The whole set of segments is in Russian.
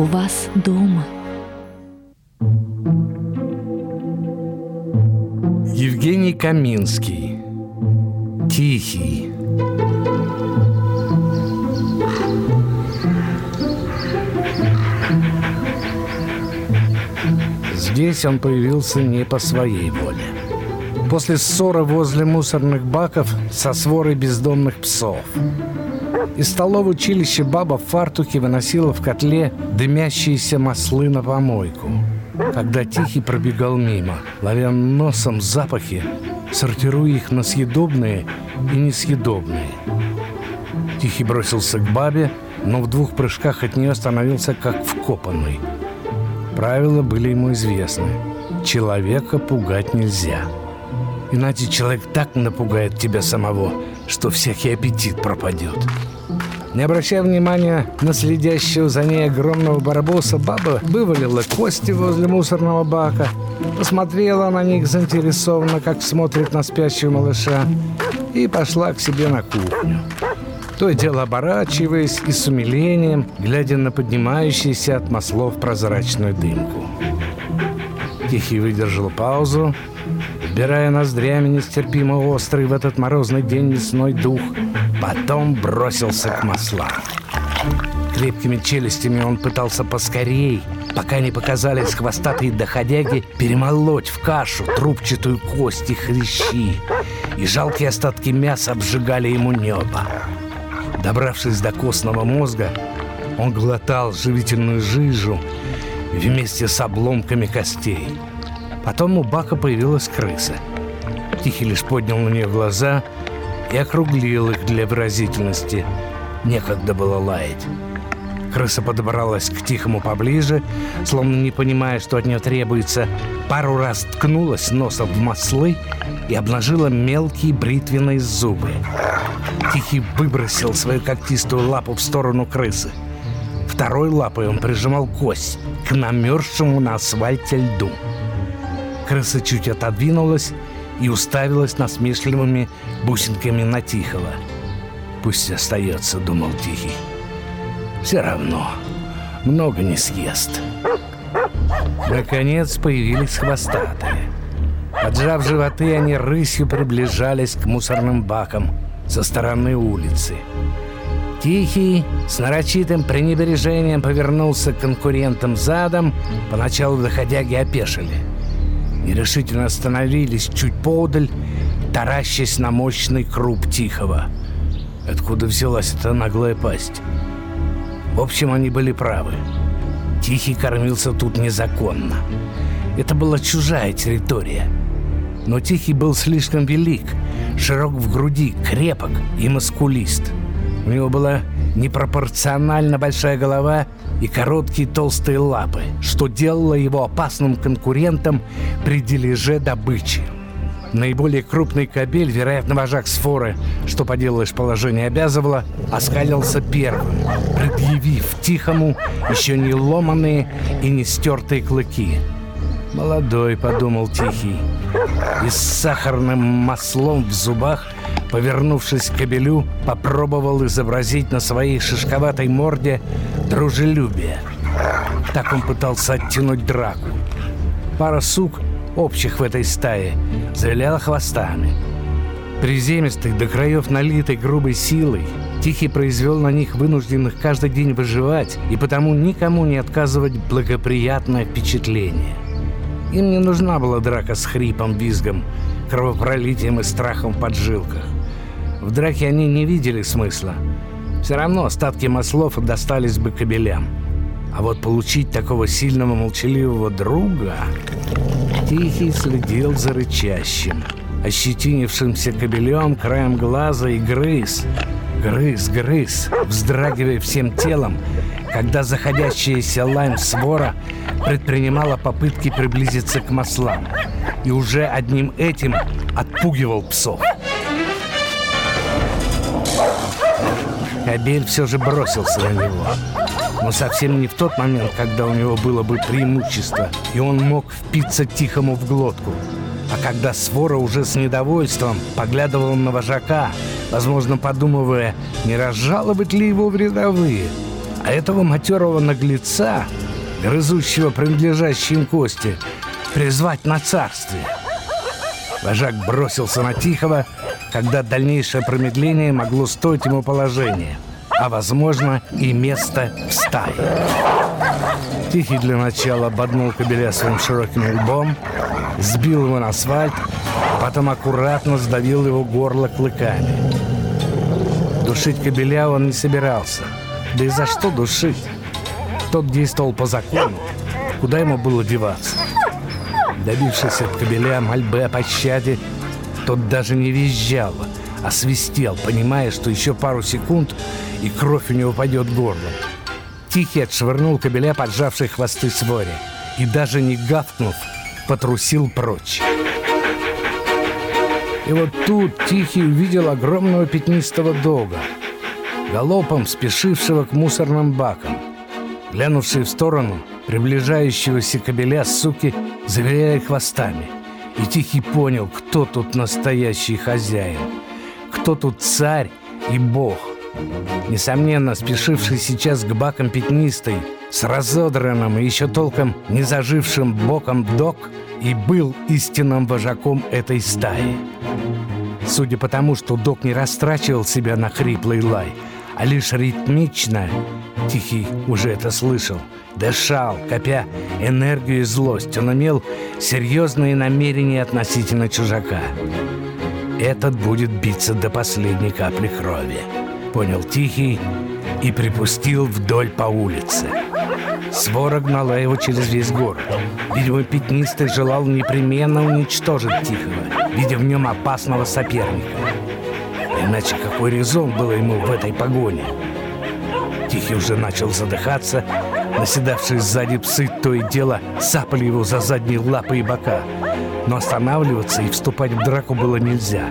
у вас дома. Евгений Каминский Тихий Здесь он появился не по своей воле. После ссоры возле мусорных баков со сворой бездомных псов. Из столового училища баба в фартуке выносила в котле дымящиеся маслы на помойку. Когда Тихий пробегал мимо, ловя носом запахи, сортируя их на съедобные и несъедобные. Тихий бросился к бабе, но в двух прыжках от нее остановился как вкопанный – Правила были ему известны. Человека пугать нельзя. Иначе человек так напугает тебя самого, что всякий аппетит пропадет. Не обращая внимания на следящего за ней огромного барбоса, баба вывалила кости возле мусорного бака, посмотрела на них заинтересованно, как смотрит на спящего малыша, и пошла к себе на кухню то и дело оборачиваясь и с умилением, глядя на поднимающийся от маслов прозрачную дымку. Тихий выдержал паузу, вбирая ноздрями нестерпимо острый в этот морозный день лесной дух, потом бросился к маслам. Крепкими челюстями он пытался поскорей, пока не показались хвостатые доходяги, перемолоть в кашу трубчатую кость и хрящи, и жалкие остатки мяса обжигали ему небо. Добравшись до костного мозга, он глотал живительную жижу вместе с обломками костей. Потом у Бака появилась крыса. Тихий лишь поднял на нее глаза и округлил их для выразительности. Некогда было лаять. Крыса подобралась к Тихому поближе, словно не понимая, что от нее требуется, пару раз ткнулась носом в маслы и обнажила мелкие бритвенные зубы. Тихий выбросил свою когтистую лапу в сторону крысы. Второй лапой он прижимал кость к намерзшему на асфальте льду. Крыса чуть отодвинулась и уставилась насмешливыми бусинками на Тихого. «Пусть остается», — думал Тихий. «Все равно много не съест». Наконец появились хвостатые. Поджав животы, они рысью приближались к мусорным бакам — со стороны улицы. Тихий, с нарочитым пренебрежением повернулся к конкурентам задом, поначалу доходяги опешили. Нерешительно остановились чуть подаль, таращась на мощный круп Тихого. Откуда взялась эта наглая пасть? В общем, они были правы. Тихий кормился тут незаконно. Это была чужая территория. Но Тихий был слишком велик — широк в груди, крепок и маскулист. У него была непропорционально большая голова и короткие толстые лапы, что делало его опасным конкурентом при дележе добычи. Наиболее крупный кобель, вероятно, вожак сфоры, что поделаешь, положение обязывало, оскалился первым, предъявив тихому еще не ломанные и не стертые клыки. «Молодой», — подумал Тихий, и с сахарным маслом в зубах, повернувшись к кобелю, попробовал изобразить на своей шишковатой морде дружелюбие. Так он пытался оттянуть драку. Пара сук, общих в этой стае, завиляла хвостами. Приземистый, до краев налитой грубой силой, Тихий произвел на них вынужденных каждый день выживать и потому никому не отказывать благоприятное впечатление – им не нужна была драка с хрипом, визгом, кровопролитием и страхом в поджилках. В драке они не видели смысла. Все равно остатки маслов достались бы кобелям. А вот получить такого сильного молчаливого друга... Тихий следил за рычащим, ощетинившимся кобелем краем глаза и грыз. Грыз, грыз, вздрагивая всем телом, когда заходящаяся лайм свора предпринимала попытки приблизиться к маслам и уже одним этим отпугивал псов. Кабель все же бросился на него. Но совсем не в тот момент, когда у него было бы преимущество, и он мог впиться тихому в глотку. А когда свора уже с недовольством поглядывал на вожака, возможно, подумывая, не разжаловать ли его в рядовые – А этого матерого наглеца, грызущего принадлежащие им кости, призвать на царствие. Вожак бросился на Тихого, когда дальнейшее промедление могло стоить ему положения, а, возможно, и место в стае. Тихий для начала ободнул кобеля своим широким лбом, сбил его на асфальт, потом аккуратно сдавил его горло клыками. Душить кобеля он не собирался. Да и за что душить? Тот действовал по закону. Куда ему было деваться? Добившись от кобеля мольбы о пощаде, тот даже не визжал, а свистел, понимая, что еще пару секунд, и кровь у него пойдет горлом. Тихий отшвырнул кобеля, поджавший хвосты своре, и даже не гавкнув, потрусил прочь. И вот тут Тихий увидел огромного пятнистого дога, галопом спешившего к мусорным бакам. Глянувший в сторону приближающегося кобеля, суки завиляли хвостами. И Тихий понял, кто тут настоящий хозяин, кто тут царь и бог. Несомненно, спешивший сейчас к бакам пятнистой, с разодранным и еще толком не зажившим боком док, и был истинным вожаком этой стаи. Судя по тому, что док не растрачивал себя на хриплый лай, а лишь ритмично, Тихий уже это слышал, дышал, копя энергию и злость, он имел серьезные намерения относительно чужака. Этот будет биться до последней капли крови понял Тихий и припустил вдоль по улице. Свора гнала его через весь город. Видимо, Пятнистый желал непременно уничтожить Тихого, видя в нем опасного соперника. Иначе какой резон было ему в этой погоне? Тихий уже начал задыхаться, наседавшие сзади псы то и дело сапали его за задние лапы и бока. Но останавливаться и вступать в драку было нельзя.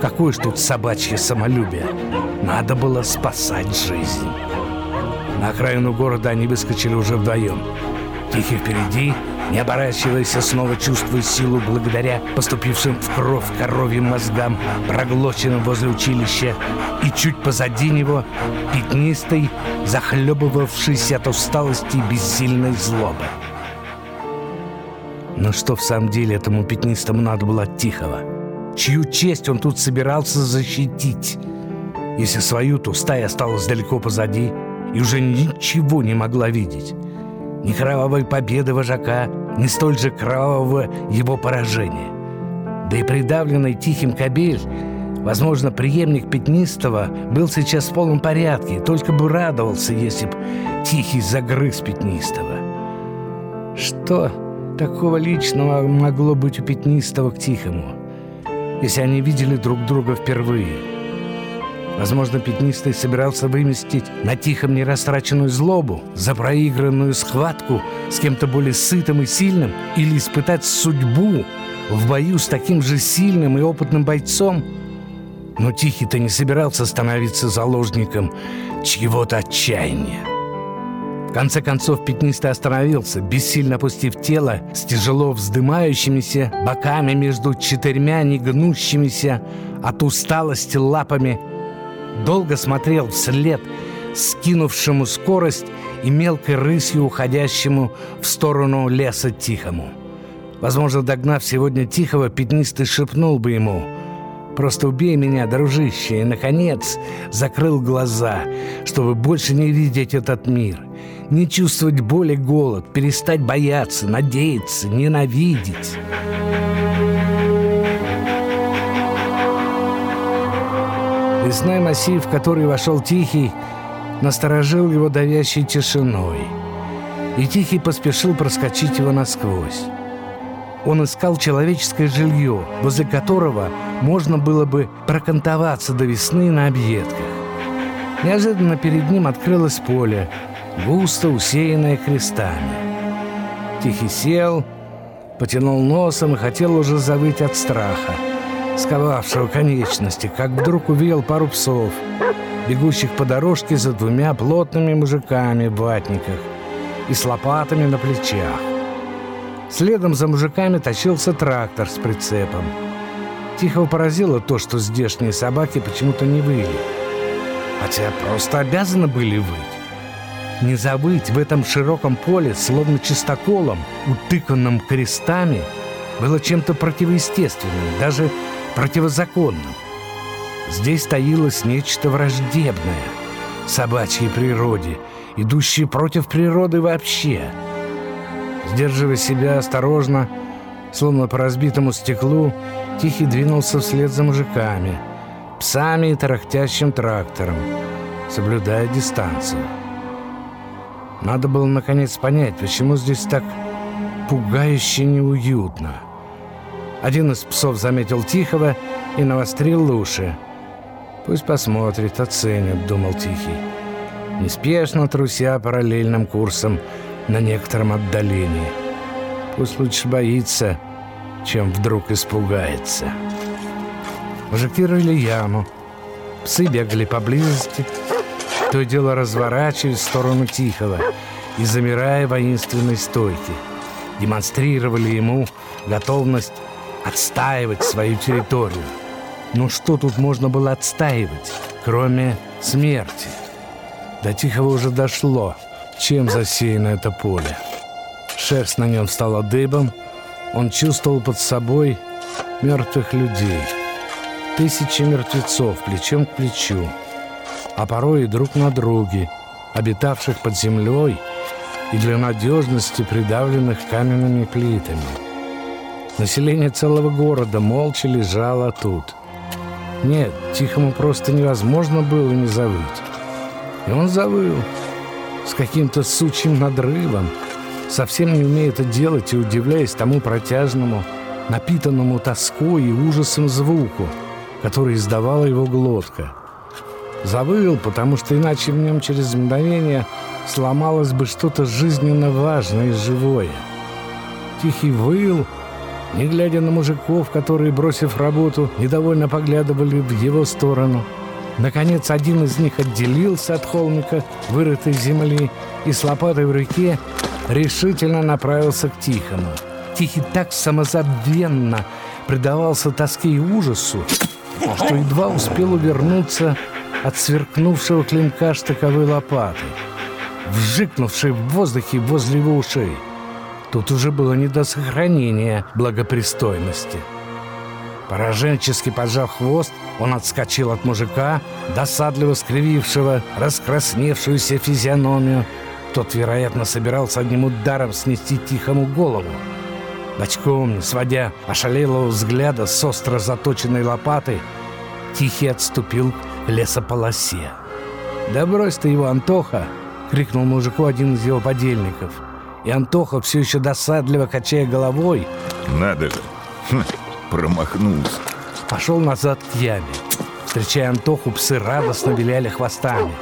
Какое ж тут собачье самолюбие? Надо было спасать жизнь. На окраину города они выскочили уже вдвоем. Тихий впереди, не оборачиваясь, снова чувствуя силу благодаря поступившим в кровь коровьим мозгам, проглоченным возле училища, и чуть позади него пятнистый, захлебывавшийся от усталости и бессильной злобы. Но что в самом деле этому пятнистому надо было от Тихого? Чью честь он тут собирался защитить? Если свою, то стая осталась далеко позади и уже ничего не могла видеть. Ни кровавой победы вожака, ни столь же кровавого его поражения. Да и придавленный тихим кобель, возможно, преемник Пятнистого, был сейчас в полном порядке, только бы радовался, если б Тихий загрыз Пятнистого. Что такого личного могло быть у Пятнистого к Тихому, если они видели друг друга впервые? Возможно, Пятнистый собирался выместить на Тихом нерастраченную злобу за проигранную схватку с кем-то более сытым и сильным или испытать судьбу в бою с таким же сильным и опытным бойцом. Но Тихий-то не собирался становиться заложником чьего-то отчаяния. В конце концов Пятнистый остановился, бессильно опустив тело с тяжело вздымающимися боками между четырьмя негнущимися от усталости лапами долго смотрел вслед скинувшему скорость и мелкой рысью уходящему в сторону леса Тихому. Возможно, догнав сегодня Тихого, Пятнистый шепнул бы ему «Просто убей меня, дружище!» и, наконец, закрыл глаза, чтобы больше не видеть этот мир, не чувствовать боли голод, перестать бояться, надеяться, ненавидеть. Лесной массив, в который вошел Тихий, насторожил его давящей тишиной. И Тихий поспешил проскочить его насквозь. Он искал человеческое жилье, возле которого можно было бы прокантоваться до весны на объедках. Неожиданно перед ним открылось поле, густо усеянное крестами. Тихий сел, потянул носом и хотел уже завыть от страха сковавшего конечности, как вдруг увидел пару псов, бегущих по дорожке за двумя плотными мужиками в ватниках и с лопатами на плечах. Следом за мужиками тащился трактор с прицепом. Тихо поразило то, что здешние собаки почему-то не выли. Хотя просто обязаны были выть. не забыть в этом широком поле, словно чистоколом, утыканном крестами, было чем-то противоестественным, даже противозаконным. Здесь таилось нечто враждебное собачьей природе, идущее против природы вообще. Сдерживая себя осторожно, словно по разбитому стеклу, Тихий двинулся вслед за мужиками, псами и тарахтящим трактором, соблюдая дистанцию. Надо было наконец понять, почему здесь так пугающе неуютно. Один из псов заметил Тихого и навострил уши. «Пусть посмотрит, оценит», — думал Тихий. Неспешно труся параллельным курсом на некотором отдалении. Пусть лучше боится, чем вдруг испугается. Рыли яму. Псы бегали поблизости, то и дело разворачиваясь в сторону Тихого и замирая воинственной стойки. Демонстрировали ему готовность отстаивать свою территорию. Ну что тут можно было отстаивать, кроме смерти? До Тихого уже дошло, чем засеяно это поле. Шерсть на нем стала дыбом, он чувствовал под собой мертвых людей. Тысячи мертвецов плечом к плечу, а порой и друг на друге, обитавших под землей и для надежности придавленных каменными плитами. Население целого города молча лежало тут. Нет, Тихому просто невозможно было не завыть. И он завыл с каким-то сучьим надрывом, совсем не умея это делать и удивляясь тому протяжному, напитанному тоской и ужасом звуку, который издавала его глотка. Завыл, потому что иначе в нем через мгновение сломалось бы что-то жизненно важное и живое. Тихий выл, не глядя на мужиков, которые, бросив работу, недовольно поглядывали в его сторону. Наконец, один из них отделился от холмика, вырытой земли, и с лопатой в руке решительно направился к Тихому. Тихий так самозабвенно предавался тоске и ужасу, что едва успел увернуться от сверкнувшего клинка штыковой лопаты, вжикнувшей в воздухе возле его ушей. Тут уже было не до сохранения благопристойности. Пораженчески поджав хвост, он отскочил от мужика, досадливо скривившего раскрасневшуюся физиономию, тот, вероятно, собирался одним ударом снести тихому голову. Бочком, не сводя ошалелого взгляда с остро заточенной лопатой, Тихий отступил к лесополосе. «Да брось ты его, Антоха!» — крикнул мужику один из его подельников. И Антоха, все еще досадливо качая головой... «Надо же! Хм, промахнулся!» Пошел назад к яме. Встречая Антоху, псы радостно виляли хвостами.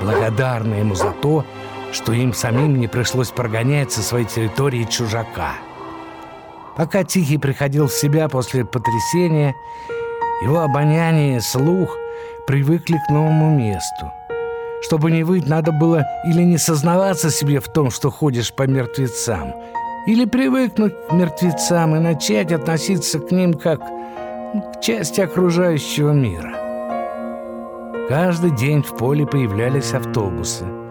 Благодарны ему за то, что им самим не пришлось прогонять со своей территории чужака. Пока Тихий приходил в себя после потрясения, его обоняние и слух привыкли к новому месту. Чтобы не выть, надо было или не сознаваться себе в том, что ходишь по мертвецам, или привыкнуть к мертвецам и начать относиться к ним как к части окружающего мира. Каждый день в поле появлялись автобусы –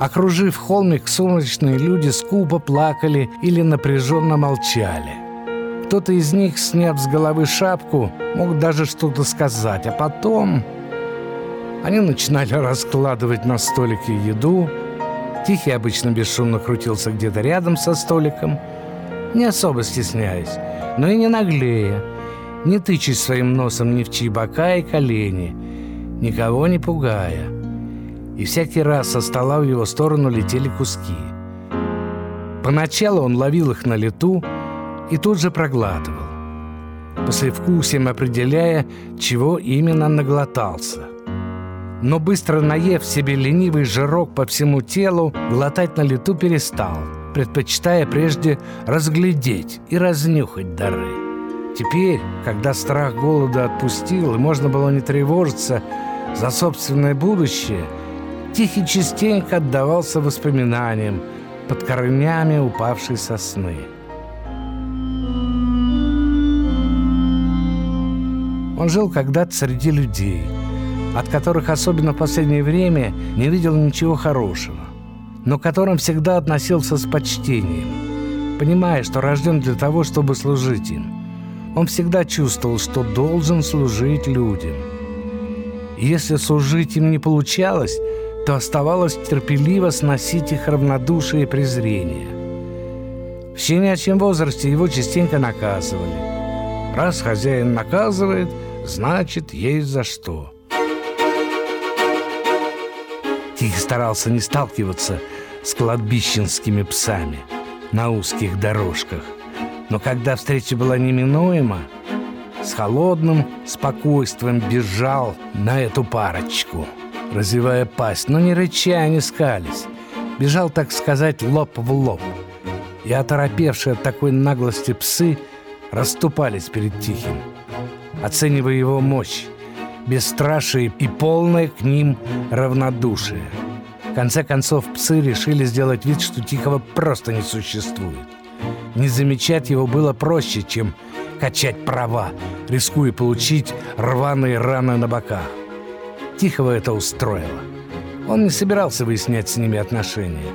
Окружив холмик, сумрачные люди скупо плакали или напряженно молчали. Кто-то из них, сняв с головы шапку, мог даже что-то сказать, а потом они начинали раскладывать на столике еду. Тихий обычно бесшумно крутился где-то рядом со столиком, не особо стесняясь, но и не наглея, не тычась своим носом ни в чьи бока и колени, никого не пугая и всякий раз со стола в его сторону летели куски. Поначалу он ловил их на лету и тут же проглатывал, послевкусием определяя, чего именно наглотался. Но быстро наев себе ленивый жирок по всему телу, глотать на лету перестал, предпочитая прежде разглядеть и разнюхать дары. Теперь, когда страх голода отпустил и можно было не тревожиться за собственное будущее – Тихий частенько отдавался воспоминаниям под корнями упавшей сосны. Он жил когда-то среди людей, от которых особенно в последнее время не видел ничего хорошего. но к которым всегда относился с почтением, понимая, что рожден для того, чтобы служить им. Он всегда чувствовал, что должен служить людям. И если служить им не получалось, то оставалось терпеливо сносить их равнодушие и презрение. В щенячьем возрасте его частенько наказывали. Раз хозяин наказывает, значит, есть за что. Тихий старался не сталкиваться с кладбищенскими псами на узких дорожках. Но когда встреча была неминуема, с холодным спокойствием бежал на эту парочку, развивая пасть, но не рыча, не скались. Бежал, так сказать, лоб в лоб. И оторопевшие от такой наглости псы расступались перед Тихим, оценивая его мощь, бесстрашие и полное к ним равнодушие. В конце концов, псы решили сделать вид, что Тихого просто не существует. Не замечать его было проще, чем качать права, рискуя получить рваные раны на боках. Тихого это устроило. Он не собирался выяснять с ними отношения.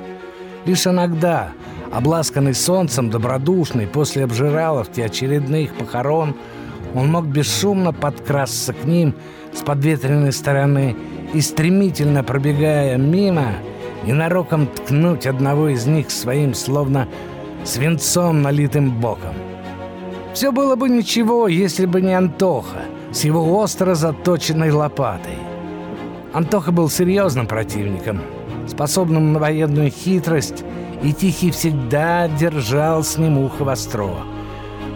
Лишь иногда, обласканный солнцем, добродушный, после обжираловки очередных похорон, он мог бесшумно подкрасться к ним с подветренной стороны и, стремительно пробегая мимо, ненароком ткнуть одного из них своим, словно свинцом налитым боком. Все было бы ничего, если бы не Антоха с его остро заточенной лопатой. Антоха был серьезным противником, способным на военную хитрость, и Тихий всегда держал с ним ухо востро,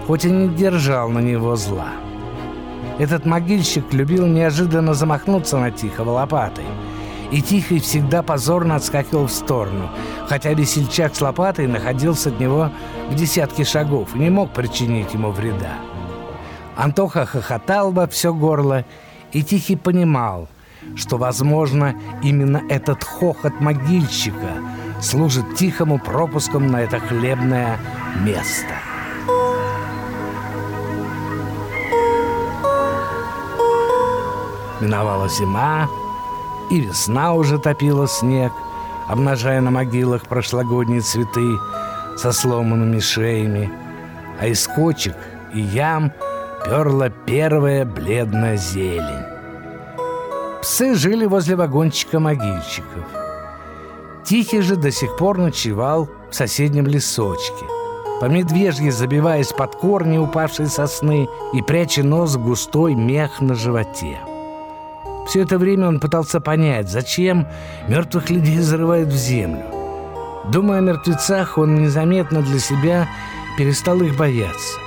хоть и не держал на него зла. Этот могильщик любил неожиданно замахнуться на Тихого лопатой. И Тихий всегда позорно отскакивал в сторону, хотя весельчак с лопатой находился от него в десятке шагов и не мог причинить ему вреда. Антоха хохотал во все горло, и Тихий понимал, что, возможно, именно этот хохот могильщика служит Тихому пропуском на это хлебное место. Миновала зима, и весна уже топила снег, обнажая на могилах прошлогодние цветы со сломанными шеями, а из кочек и ям перла первая бледная зелень. Псы жили возле вагончика могильщиков. Тихий же до сих пор ночевал в соседнем лесочке, по медвежье забиваясь под корни упавшей сосны и пряча нос в густой мех на животе. Все это время он пытался понять, зачем мертвых людей зарывают в землю. Думая о мертвецах, он незаметно для себя перестал их бояться.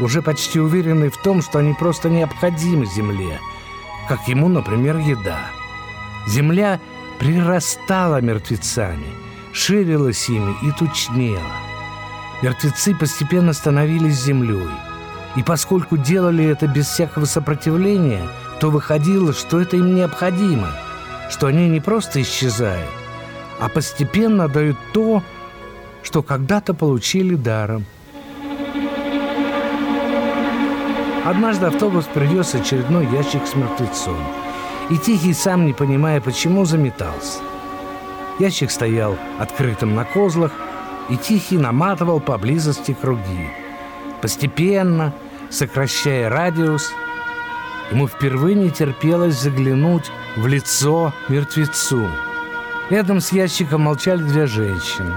Уже почти уверенный в том, что они просто необходимы земле, как ему, например, еда. Земля прирастала мертвецами, ширилась ими и тучнела. Мертвецы постепенно становились землей. И поскольку делали это без всякого сопротивления – то выходило, что это им необходимо, что они не просто исчезают, а постепенно дают то, что когда-то получили даром. Однажды автобус привез очередной ящик с мертвецом, и Тихий, сам не понимая почему, заметался. Ящик стоял открытым на козлах, и Тихий наматывал поблизости круги. Постепенно, сокращая радиус, Ему впервые не терпелось заглянуть в лицо мертвецу. Рядом с ящиком молчали две женщины.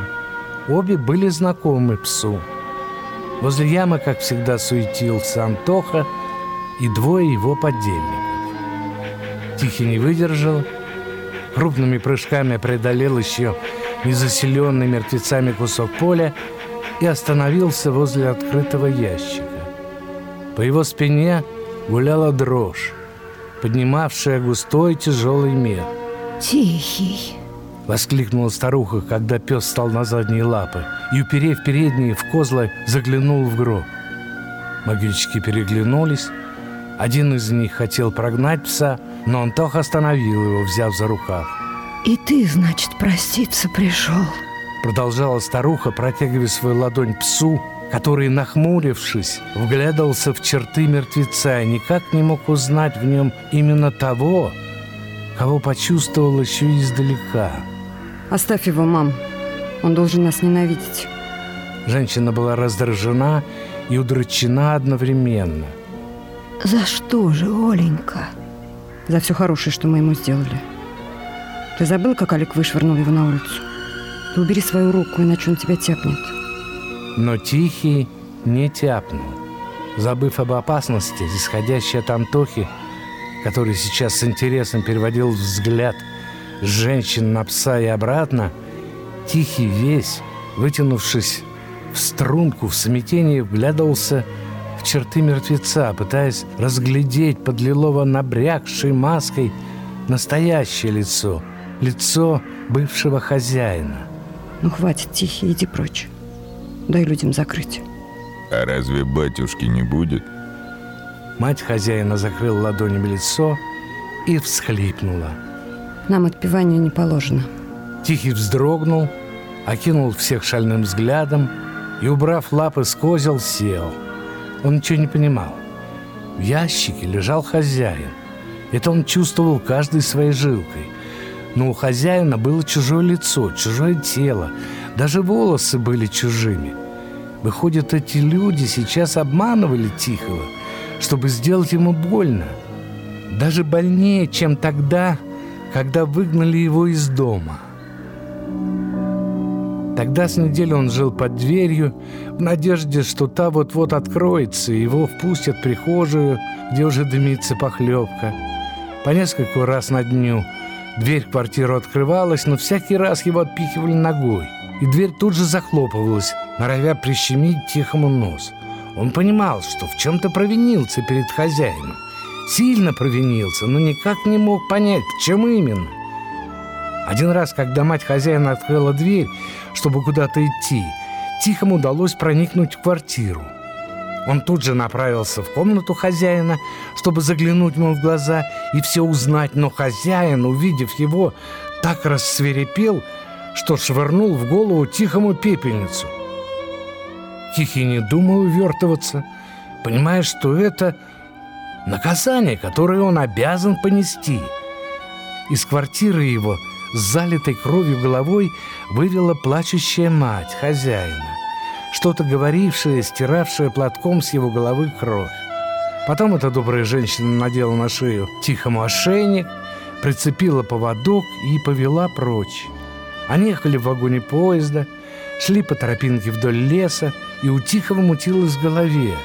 Обе были знакомы псу. Возле ямы, как всегда, суетился Антоха и двое его подельников. Тихий не выдержал, крупными прыжками преодолел еще незаселенный мертвецами кусок поля и остановился возле открытого ящика. По его спине гуляла дрожь, поднимавшая густой тяжелый мех. «Тихий!» — воскликнула старуха, когда пес стал на задние лапы и, уперев передние в козла, заглянул в гроб. Могильщики переглянулись. Один из них хотел прогнать пса, но Антох остановил его, взяв за рукав. «И ты, значит, проститься пришел?» Продолжала старуха, протягивая свою ладонь псу, который, нахмурившись, вглядывался в черты мертвеца и никак не мог узнать в нем именно того, кого почувствовал еще издалека. Оставь его, мам. Он должен нас ненавидеть. Женщина была раздражена и удручена одновременно. За что же, Оленька? За все хорошее, что мы ему сделали. Ты забыл, как Олег вышвырнул его на улицу? Ты убери свою руку, иначе он тебя тяпнет. Но Тихий не тяпнул. Забыв об опасности, исходящей от Антохи, который сейчас с интересом переводил взгляд женщин на пса и обратно, Тихий весь, вытянувшись в струнку, в смятении вглядывался в черты мертвеца, пытаясь разглядеть под лилово набрякшей маской настоящее лицо, лицо бывшего хозяина. Ну хватит, Тихий, иди прочь. Дай людям закрыть. А разве батюшки не будет? Мать хозяина закрыла ладонями лицо и всхлипнула. Нам отпевание не положено. Тихий вздрогнул, окинул всех шальным взглядом и, убрав лапы с козел, сел. Он ничего не понимал. В ящике лежал хозяин. Это он чувствовал каждой своей жилкой. Но у хозяина было чужое лицо, чужое тело. Даже волосы были чужими. Выходит, эти люди сейчас обманывали Тихого, чтобы сделать ему больно. Даже больнее, чем тогда, когда выгнали его из дома. Тогда с неделю он жил под дверью, в надежде, что та вот-вот откроется, и его впустят в прихожую, где уже дымится похлебка. По нескольку раз на дню дверь в квартиру открывалась, но всякий раз его отпихивали ногой, и дверь тут же захлопывалась, норовя прищемить тихому нос. Он понимал, что в чем-то провинился перед хозяином. Сильно провинился, но никак не мог понять, в чем именно. Один раз, когда мать хозяина открыла дверь, чтобы куда-то идти, Тихому удалось проникнуть в квартиру. Он тут же направился в комнату хозяина, чтобы заглянуть ему в глаза и все узнать, но хозяин, увидев его, так рассверепел, что швырнул в голову Тихому пепельницу. Тихий не думал увертываться, понимая, что это наказание, которое он обязан понести. Из квартиры его – с залитой кровью головой вывела плачущая мать хозяина, что-то говорившая, стиравшая платком с его головы кровь. Потом эта добрая женщина надела на шею тихому ошейник, прицепила поводок и повела прочь. Они ехали в вагоне поезда, шли по тропинке вдоль леса, и у Тихого мутилось в голове.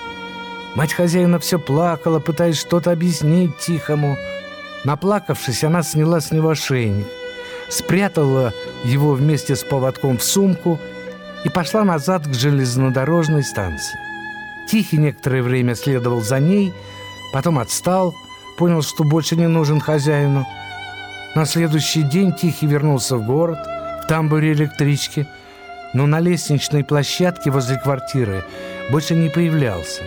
Мать хозяина все плакала, пытаясь что-то объяснить Тихому. Наплакавшись, она сняла с него ошейник – спрятала его вместе с поводком в сумку и пошла назад к железнодорожной станции. Тихий некоторое время следовал за ней, потом отстал, понял, что больше не нужен хозяину. На следующий день Тихий вернулся в город, в тамбуре электрички, но на лестничной площадке возле квартиры больше не появлялся.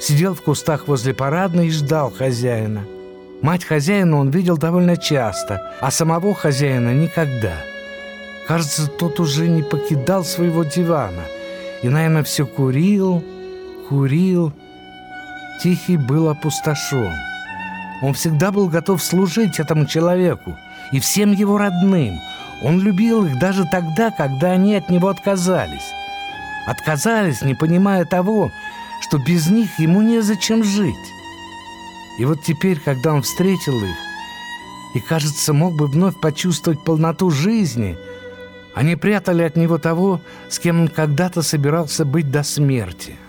Сидел в кустах возле парадной и ждал хозяина – Мать хозяина он видел довольно часто, а самого хозяина никогда. Кажется, тот уже не покидал своего дивана и, наверное, все курил, курил. Тихий был опустошен. Он всегда был готов служить этому человеку и всем его родным. Он любил их даже тогда, когда они от него отказались. Отказались, не понимая того, что без них ему незачем жить. И вот теперь, когда он встретил их, и, кажется, мог бы вновь почувствовать полноту жизни, они прятали от него того, с кем он когда-то собирался быть до смерти –